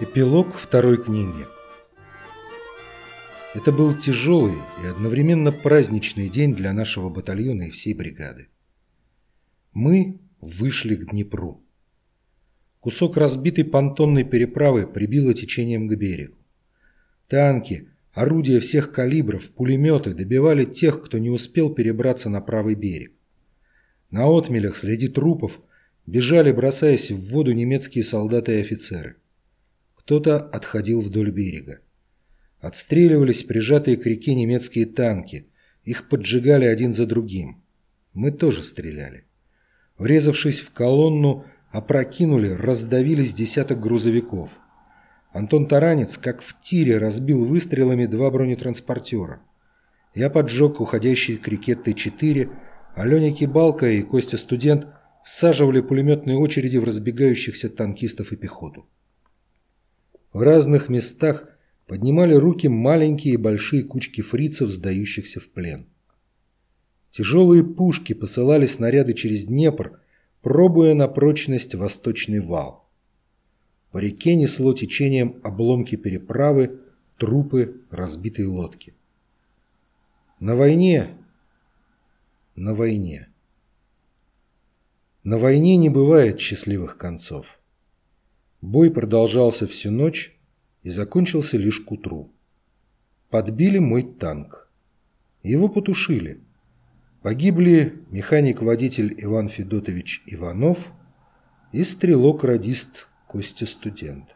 Эпилог второй книги. Это был тяжелый и одновременно праздничный день для нашего батальона и всей бригады. Мы вышли к Днепру. Кусок разбитой понтонной переправы прибило течением к берегу. Танки, орудия всех калибров, пулеметы добивали тех, кто не успел перебраться на правый берег. На отмелях среди трупов бежали, бросаясь в воду немецкие солдаты и офицеры. Кто-то отходил вдоль берега. Отстреливались прижатые к реке немецкие танки. Их поджигали один за другим. Мы тоже стреляли. Врезавшись в колонну, опрокинули, раздавились десяток грузовиков. Антон Таранец, как в тире, разбил выстрелами два бронетранспортера. Я поджег уходящий к реке Т-4, а Леня Кибалка и Костя Студент всаживали пулеметные очереди в разбегающихся танкистов и пехоту. В разных местах поднимали руки маленькие и большие кучки фрицев, сдающихся в плен. Тяжелые пушки посылали снаряды через Днепр, пробуя на прочность восточный вал. По реке несло течением обломки переправы, трупы разбитой лодки. На войне... На войне... На войне не бывает счастливых концов. Бой продолжался всю ночь и закончился лишь к утру. Подбили мой танк. Его потушили. Погибли механик-водитель Иван Федотович Иванов и стрелок-радист Костя Студент.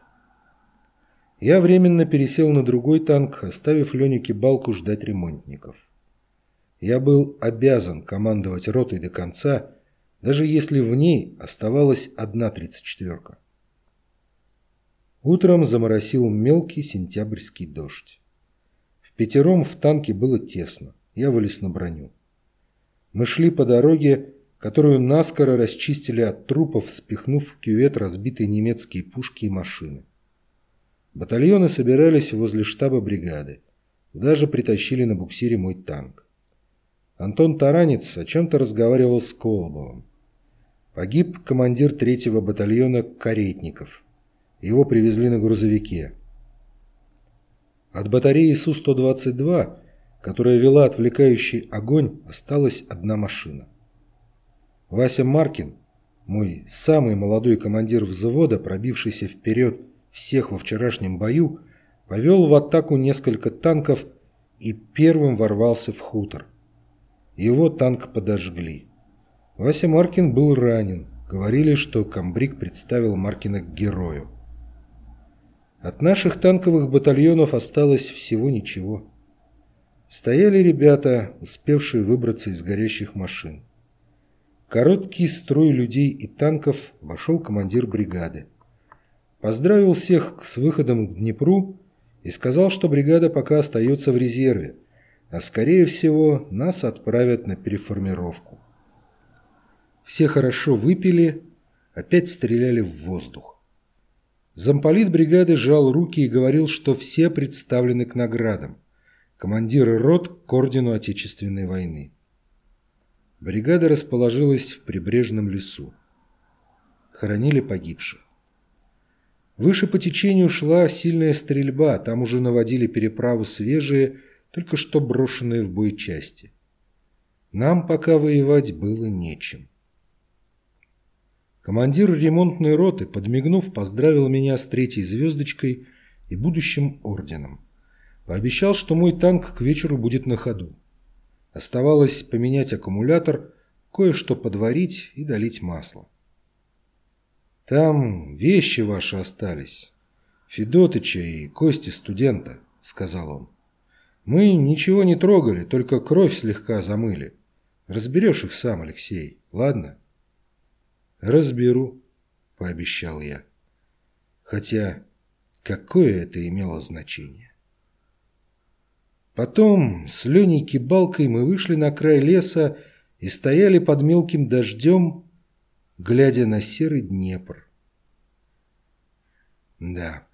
Я временно пересел на другой танк, оставив Леню Кибалку ждать ремонтников. Я был обязан командовать ротой до конца, даже если в ней оставалась одна тридцать четверка. Утром заморосил мелкий сентябрьский дождь. В пятером в танке было тесно. Я вылез на броню. Мы шли по дороге, которую наскоро расчистили от трупов, спихнув в кювет разбитые немецкие пушки и машины. Батальоны собирались возле штаба бригады. Даже притащили на буксире мой танк. Антон Таранец о чем-то разговаривал с Колобовым. Погиб командир третьего батальона Каретников – его привезли на грузовике. От батареи Су-122, которая вела отвлекающий огонь, осталась одна машина. Вася Маркин, мой самый молодой командир взвода, пробившийся вперед всех во вчерашнем бою, повел в атаку несколько танков и первым ворвался в хутор. Его танк подожгли. Вася Маркин был ранен. Говорили, что комбриг представил Маркина к герою. От наших танковых батальонов осталось всего ничего. Стояли ребята, успевшие выбраться из горящих машин. Короткий строй людей и танков вошел командир бригады. Поздравил всех с выходом к Днепру и сказал, что бригада пока остается в резерве, а скорее всего нас отправят на переформировку. Все хорошо выпили, опять стреляли в воздух. Замполит бригады сжал руки и говорил, что все представлены к наградам. Командиры рот к ордену Отечественной войны. Бригада расположилась в прибрежном лесу. Хоронили погибших. Выше по течению шла сильная стрельба, там уже наводили переправу свежие, только что брошенные в бой части. Нам пока воевать было нечем. Командир ремонтной роты, подмигнув, поздравил меня с третьей звездочкой и будущим орденом. Пообещал, что мой танк к вечеру будет на ходу. Оставалось поменять аккумулятор, кое-что подварить и долить масло. «Там вещи ваши остались. Федотыча и кости студента», — сказал он. «Мы ничего не трогали, только кровь слегка замыли. Разберешь их сам, Алексей, ладно?» «Разберу», — пообещал я. Хотя какое это имело значение? Потом с Леней Кибалкой мы вышли на край леса и стояли под мелким дождем, глядя на серый Днепр. Да,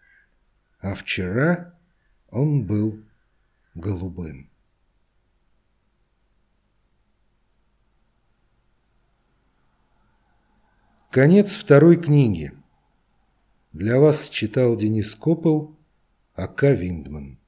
а вчера он был голубым. Конец второй книги. Для вас читал Денис Копыл, А.К. Виндман.